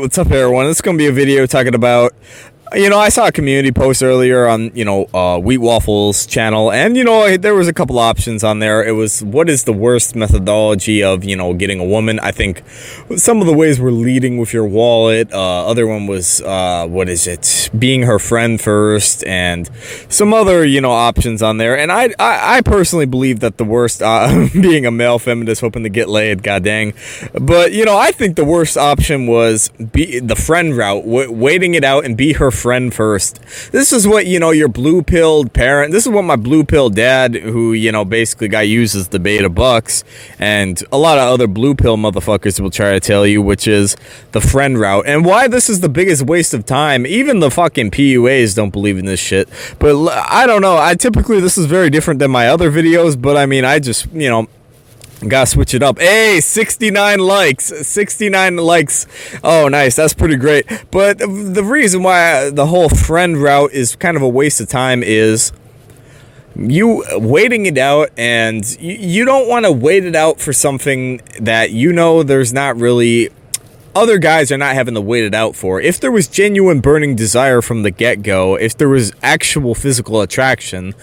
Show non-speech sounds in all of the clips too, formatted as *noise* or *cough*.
What's up, everyone? This is going to be a video talking about you know, I saw a community post earlier on, you know, uh, Wheat Waffles channel, and you know, there was a couple options on there. It was what is the worst methodology of, you know, getting a woman? I think some of the ways were leading with your wallet. Uh, other one was, uh, what is it? Being her friend first, and some other, you know, options on there. And I, I, I personally believe that the worst, uh, *laughs* being a male feminist hoping to get laid, god dang. But you know, I think the worst option was be the friend route, waiting it out and be her friend first. This is what, you know, your blue pilled parent, this is what my blue pill dad, who, you know, basically guy uses the beta bucks, and a lot of other blue pill motherfuckers will try to tell you, which is the friend route. And why this is the biggest waste of time. Even the fucking PUAs don't believe in this shit. But I don't know. I typically, this is very different than my other videos, but I mean, I just, you know, Gotta switch it up. Hey, 69 likes. 69 likes. Oh, nice. That's pretty great. But the reason why the whole friend route is kind of a waste of time is you waiting it out and you, don't want to wait it out for something that you know there's not really other guys are not having to wait it out for. If there was genuine burning desire from the get go, if there was actual physical attraction,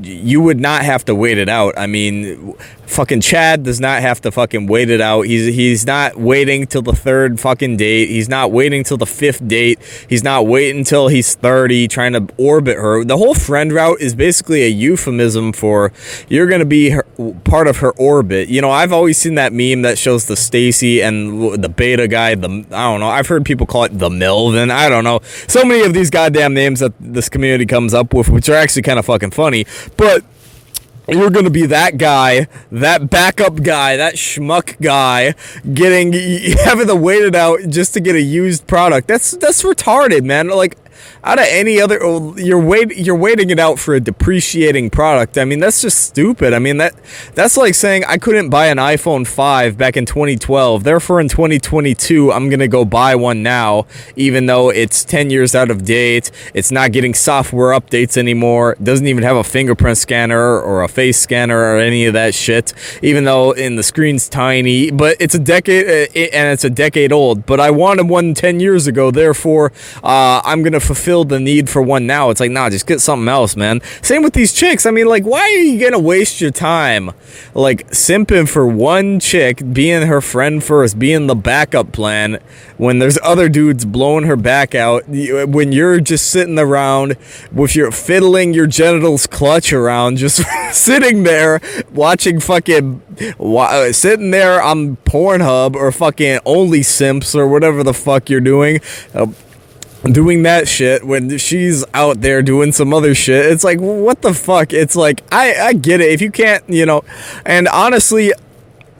you would not have to wait it out. I mean, fucking Chad does not have to fucking wait it out. He's he's not waiting till the third fucking date. He's not waiting till the fifth date. He's not waiting till he's 30 trying to orbit her. The whole friend route is basically a euphemism for you're going to be her, part of her orbit. You know, I've always seen that meme that shows the Stacy and the beta guy, the I don't know. I've heard people call it the Melvin. I don't know. So many of these goddamn names that this community comes up with which are actually kind of fucking funny. But you're going to be that guy, that backup guy, that schmuck guy, getting *laughs* having to wait it out just to get a used product. That's that's retarded, man. Like out of any other oh, you're wait you're waiting it out for a depreciating product. I mean, that's just stupid. I mean, that that's like saying I couldn't buy an iPhone 5 back in 2012. Therefore in 2022, I'm going to go buy one now even though it's 10 years out of date. It's not getting software updates anymore. It doesn't even have a fingerprint scanner or a face scanner or any of that shit. Even though in the screen's tiny, but it's a decade uh, and it's a decade old, but I wanted one 10 years ago. Therefore, uh, I'm going to fulfill the need for one now. It's like, nah, just get something else, man. Same with these chicks. I mean, like, why are you gonna waste your time, like, simping for one chick, being her friend first, being the backup plan, when there's other dudes blowing her back out, when you're just sitting around with your fiddling your genitals clutch around, just *laughs* sitting there watching fucking, sitting there on Pornhub or fucking Only Simps or whatever the fuck you're doing. Uh, doing that shit when she's out there doing some other shit. It's like, what the fuck? It's like, I, I get it. If you can't, you know, and honestly,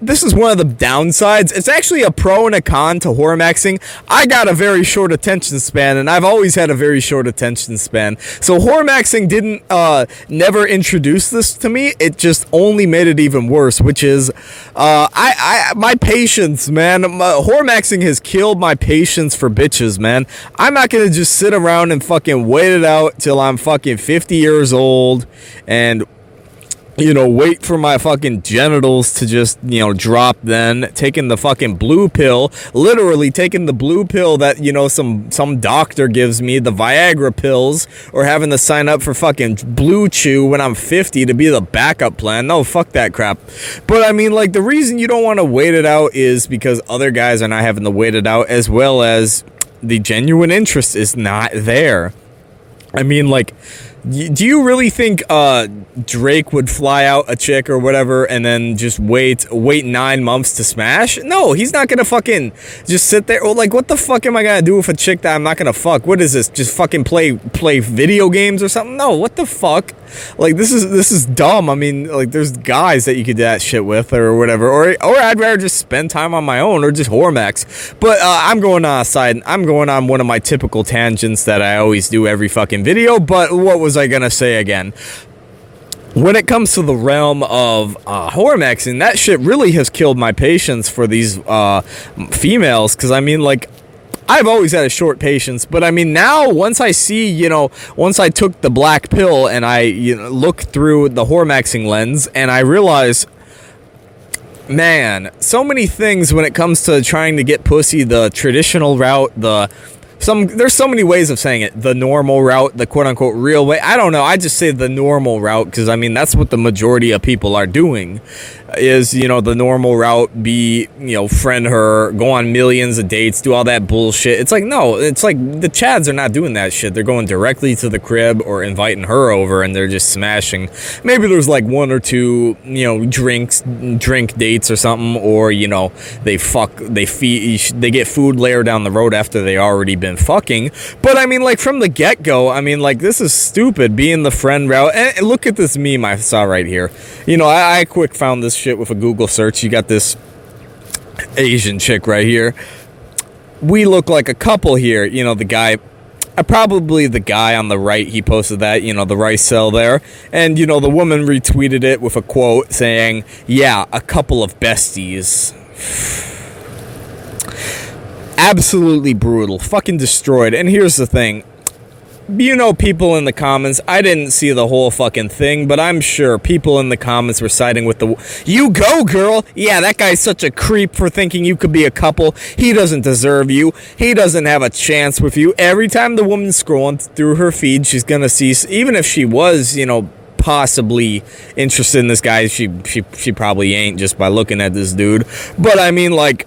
this is one of the downsides. It's actually a pro and a con to Hormaxing. I got a very short attention span, and I've always had a very short attention span. So Hormaxing didn't uh, never introduce this to me. It just only made it even worse, which is uh, I, I my patience, man. My, Hormaxing has killed my patience for bitches, man. I'm not gonna just sit around and fucking wait it out till I'm fucking 50 years old and you know, wait for my fucking genitals to just, you know, drop then, taking the fucking blue pill, literally taking the blue pill that, you know, some some doctor gives me, the Viagra pills, or having to sign up for fucking Blue Chew when I'm 50 to be the backup plan. No, fuck that crap. But I mean, like, the reason you don't want to wait it out is because other guys are not having to wait it out, as well as the genuine interest is not there. I mean, like, do you really think uh, Drake would fly out a chick or whatever and then just wait wait nine months to smash? No, he's not gonna fucking just sit there. Well, like, what the fuck am I gonna do with a chick that I'm not gonna fuck? What is this? Just fucking play play video games or something? No, what the fuck? Like, this is this is dumb. I mean, like, there's guys that you could do that shit with or whatever, or or I'd rather just spend time on my own or just Hormax. But uh, I'm going on a side. I'm going on one of my typical tangents that I always do every fucking video. But what was I gonna say again? when it comes to the realm of uh, Hormaxing, that shit really has killed my patience for these uh, females. Because I mean, like, I've always had a short patience, but I mean, now once I see, you know, once I took the black pill and I you know, look through the Hormaxing lens and I realize man, so many things when it comes to trying to get pussy the traditional route, the some there's so many ways of saying it. The normal route, the quote unquote real way. I don't know. I just say the normal route because I mean that's what the majority of people are doing is you know the normal route be you know friend her go on millions of dates do all that bullshit. It's like no it's like the chads are not doing that shit. They're going directly to the crib or inviting her over and they're just smashing. Maybe there's like one or two you know drinks drink dates or something or you know they fuck they feed they get food later down the road after they already been fucking. But i mean like from the get-go i mean like this is stupid being the friend route. And look at this meme i saw right here. You know i, I quick found this shit with a Google search. You got this Asian chick right here. We look like a couple here. You know, the guy, uh, probably the guy on the right, he posted that, you know, the ricecel there. And, you know, the woman retweeted it with a quote saying, Yeah, a couple of besties. *sighs* Absolutely brutal. Fucking destroyed. And here's the thing you know, people in the comments, I didn't see the whole fucking thing, but I'm sure people in the comments were siding with the. You go, girl! Yeah, that guy's such a creep for thinking you could be a couple. He doesn't deserve you. He doesn't have a chance with you. Every time the woman's scrolling through her feed, she's gonna see, even if she was, you know, possibly interested in this guy, she, she, she probably ain't just by looking at this dude. But I mean, like,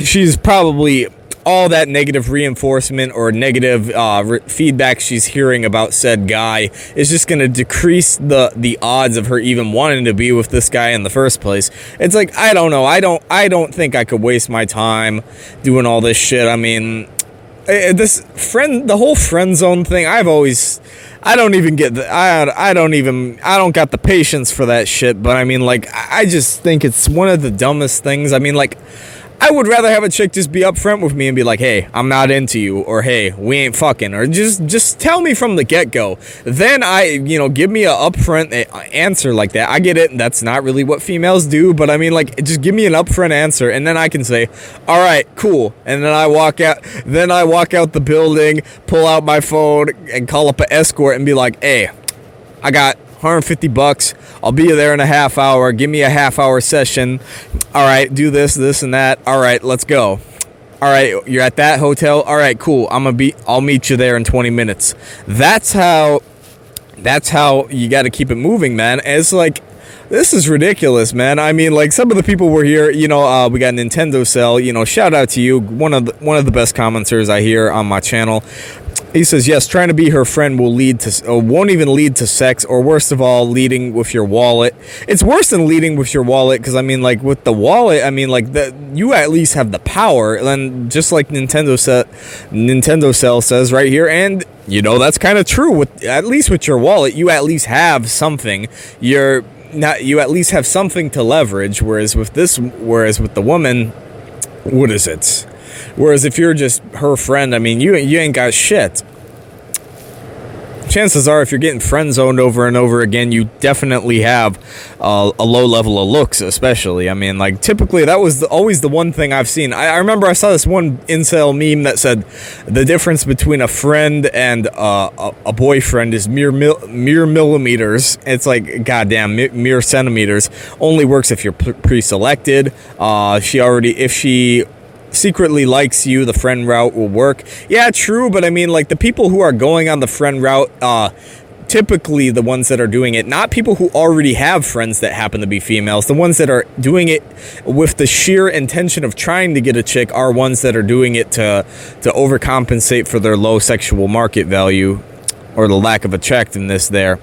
she's probably all that negative reinforcement or negative uh, re- feedback she's hearing about said guy is just going to decrease the the odds of her even wanting to be with this guy in the first place. It's like I don't know. I don't I don't think I could waste my time doing all this shit. I mean, eh, eh, this friend the whole friend zone thing. I've always I don't even get the I I don't even I don't got the patience for that shit. But I mean, like I just think it's one of the dumbest things. I mean, like I would rather have a chick just be upfront with me and be like, "Hey, I'm not into you," or "Hey, we ain't fucking," or just just tell me from the get go. Then I, you know, give me a upfront answer like that. I get it. And that's not really what females do, but I mean, like, just give me an upfront answer, and then I can say, "All right, cool," and then I walk out. Then I walk out the building, pull out my phone, and call up an escort and be like, "Hey, I got 150 bucks. I'll be there in a half hour. Give me a half hour session. All right, do this, this, and that. All right, let's go. All right, you're at that hotel. All right, cool. I'm gonna be. I'll meet you there in 20 minutes. That's how. That's how you got to keep it moving, man. It's like this is ridiculous, man. I mean, like some of the people were here. You know, uh, we got Nintendo Cell. You know, shout out to you, one of the, one of the best commenters I hear on my channel. He says, yes, trying to be her friend will lead to, or uh, won't even lead to sex, or worst of all, leading with your wallet. It's worse than leading with your wallet, because I mean, like, with the wallet, I mean, like, the, you at least have the power, and just like Nintendo, set, Nintendo Cell says right here, and, you know, that's kind of true, with at least with your wallet, you at least have something. You're not, you at least have something to leverage, whereas with this, whereas with the woman, what is it? Whereas if you're just her friend, I mean, you you ain't got shit. Chances are, if you're getting friend zoned over and over again, you definitely have uh, a low level of looks, especially. I mean, like typically that was the, always the one thing I've seen. I, I, remember I saw this one incel meme that said the difference between a friend and uh, a, a, boyfriend is mere mil, mere millimeters. It's like goddamn mere centimeters. Only works if you're pre-selected. Uh, she already if she secretly likes you, the friend route will work. Yeah, true, but I mean, like the people who are going on the friend route, uh, typically the ones that are doing it, not people who already have friends that happen to be females. The ones that are doing it with the sheer intention of trying to get a chick are ones that are doing it to to overcompensate for their low sexual market value or the lack of attractiveness there.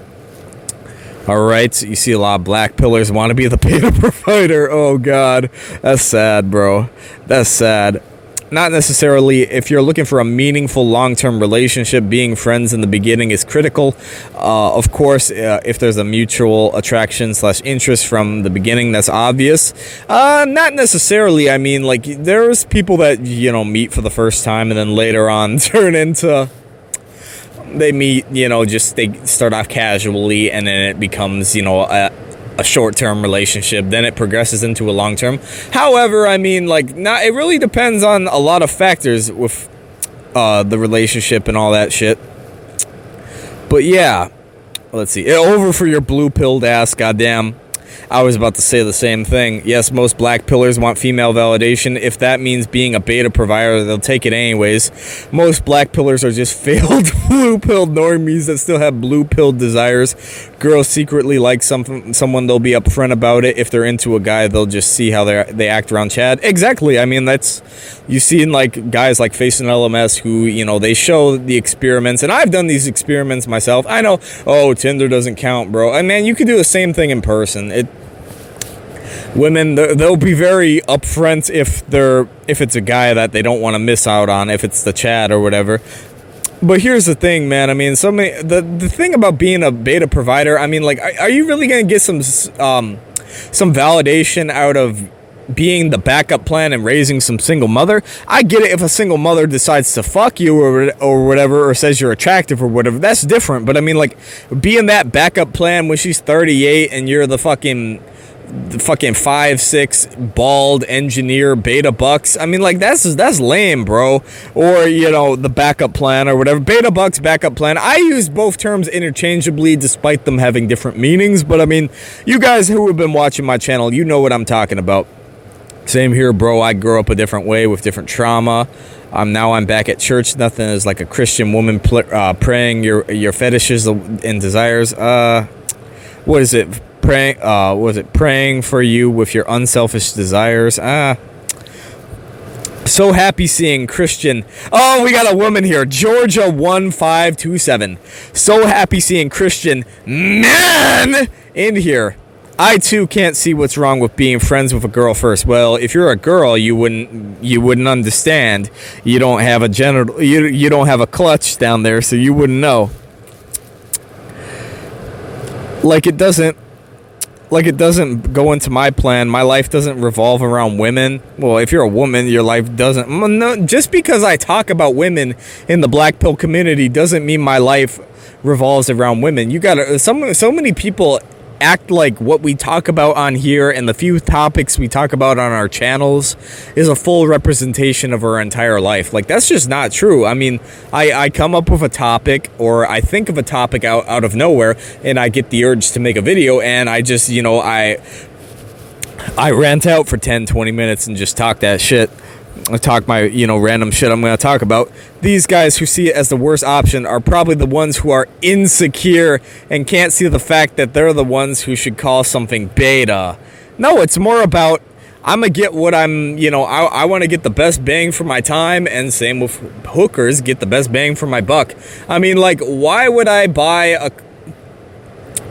All right, you see a lot of black pillars want to be the *laughs* beta provider. Oh God, that's sad, bro. That's sad. Not necessarily if you're looking for a meaningful long-term relationship. Being friends in the beginning is critical. Uh, of course, uh, if there's a mutual attraction slash interest from the beginning, that's obvious. Uh, not necessarily. I mean, like there's people that you know meet for the first time and then later on *laughs* turn into they meet, you know, just they start off casually and then it becomes, you know, a, a short term relationship. Then it progresses into a long term. However, I mean, like, not, it really depends on a lot of factors with uh, the relationship and all that shit. But yeah, let's see. Over for your blue pilled ass, goddamn. I was about to say the same thing. Yes, most black pillars want female validation. If that means being a beta provider, they'll take it anyways. Most black pillars are just *laughs* failed blue pilled normies that still have blue pilled desires. Girls secretly like some, someone, they'll be upfront about it. If they're into a guy, they'll just see how they they act around Chad. Exactly. I mean, that's you see in like guys like Facing LMS who, you know, they show the experiments, and I've done these experiments myself. I know, oh, Tinder doesn't count, bro. I mean, you could do the same thing in person. It women they'll be very upfront if they're if it's a guy that they don't want to miss out on if it's the Chad or whatever but here's the thing man i mean so many the, the thing about being a beta provider i mean like are, are you really gonna get some um some validation out of being the backup plan and raising some single mother. I get it if a single mother decides to fuck you or or whatever or says you're attractive or whatever. That's different. But I mean like being that backup plan when she's 38 and you're the fucking fucking five six bald engineer beta bucks. I mean, like that's that's lame, bro. Or you know the backup plan or whatever. Beta bucks backup plan. I use both terms interchangeably, despite them having different meanings. But I mean, you guys who have been watching my channel, you know what I'm talking about. Same here, bro. I grew up a different way with different trauma. Um, now I'm back at church. Nothing is like a Christian woman pl- uh, praying your your fetishes and desires. Uh, what is it? Praying. Uh, was it praying for you with your unselfish desires? Ah. So happy seeing Christian. Oh, we got a woman here. Georgia 1527. So happy seeing Christian man in here. I too can't see what's wrong with being friends with a girl first. Well, if you're a girl, you wouldn't you wouldn't understand. You don't have a genital you you don't have a clutch down there, so you wouldn't know. Like it doesn't like it doesn't go into my plan. My life doesn't revolve around women. Well, if you're a woman, your life doesn't. No, just because I talk about women in the black pill community doesn't mean my life revolves around women. You got to some so many people act like what we talk about on here and the few topics we talk about on our channels is a full representation of our entire life. Like that's just not true. I mean, I, I come up with a topic or I think of a topic out, out of nowhere and I get the urge to make a video and I just, you know, I I rant out for 10, 20 minutes and just talk that shit. I talk my you know random shit I'm going to talk about. These guys who see it as the worst option are probably the ones who are insecure and can't see the fact that they're the ones who should call something beta. No, it's more about I'm gonna get what I'm, you know, I, I want to get the best bang for my time, and same with hookers, get the best bang for my buck. I mean, like, why would I buy a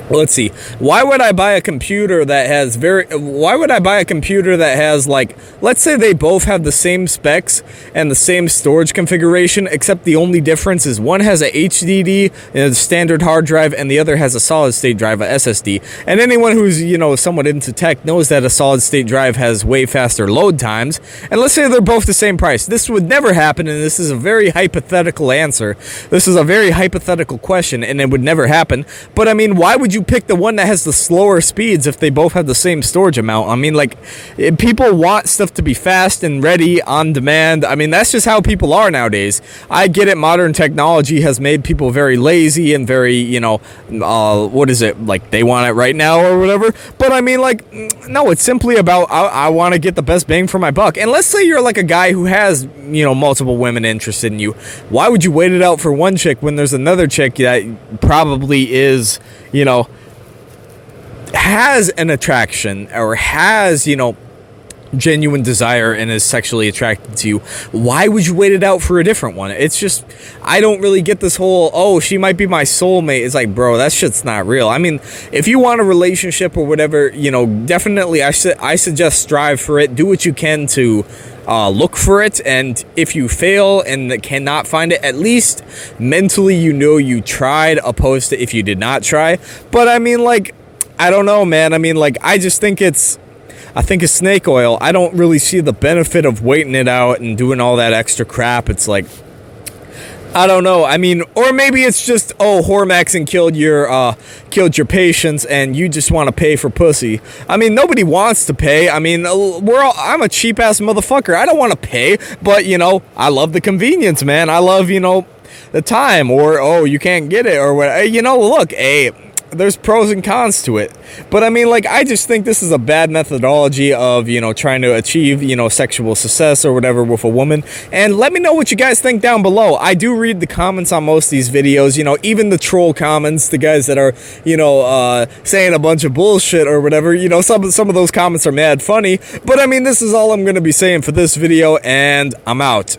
let's see. Why would i buy a computer that has very why would i buy a computer that has like let's say they both have the same specs and the same storage configuration except the only difference is one has a hdd a standard hard drive and the other has a solid state drive a ssd and anyone who's you know somewhat into tech knows that a solid state drive has way faster load times. And let's say they're both the same price. This would never happen and this is a very hypothetical answer. This is a very hypothetical question and it would never happen. But i mean why would you pick the one that has the slower speeds if they both have the same storage amount? I mean, like, eh, people want stuff to be fast and ready on demand. I mean, that's just how people are nowadays. I get it. Modern technology has made people very lazy and very, you know, uh, what is it? Like, they want it right now or whatever. But I mean, like, no, it's simply about I, I want to get the best bang for my buck. And let's say you're like a guy who has, you know, multiple women interested in you. Why would you wait it out for one chick when there's another chick that probably is, you know, has an attraction or has, you know, genuine desire and is sexually attracted to you, why would you wait it out for a different one? It's just, I don't really get this whole, oh, she might be my soulmate. It's like, bro, that shit's not real. I mean, if you want a relationship or whatever, you know, definitely I, su- I suggest strive for it. Do what you can to uh, look for it. And if you fail and cannot find it, at least mentally you know you tried, opposed to if you did not try. But I mean, like, I don't know, man. I mean, like, I just think it's. I think it's snake oil. I don't really see the benefit of waiting it out and doing all that extra crap. It's like, I don't know. I mean, or maybe it's just oh, Hormaxing killed your uh, killed your patients, and you just want to pay for pussy. I mean, nobody wants to pay. I mean, uh, we're all, I'm a cheap ass motherfucker. I don't want to pay, but you know, I love the convenience, man. I love you know the time, or oh, you can't get it, or what? You know, look, hey there's pros and cons to it. But I mean, like, I just think this is a bad methodology of, you know, trying to achieve, you know, sexual success or whatever with a woman. And let me know what you guys think down below. I do read the comments on most of these videos, you know, even the troll comments, the guys that are, you know, uh, saying a bunch of bullshit or whatever, you know, some, some of those comments are mad funny. But I mean, this is all I'm going to be saying for this video, and I'm out.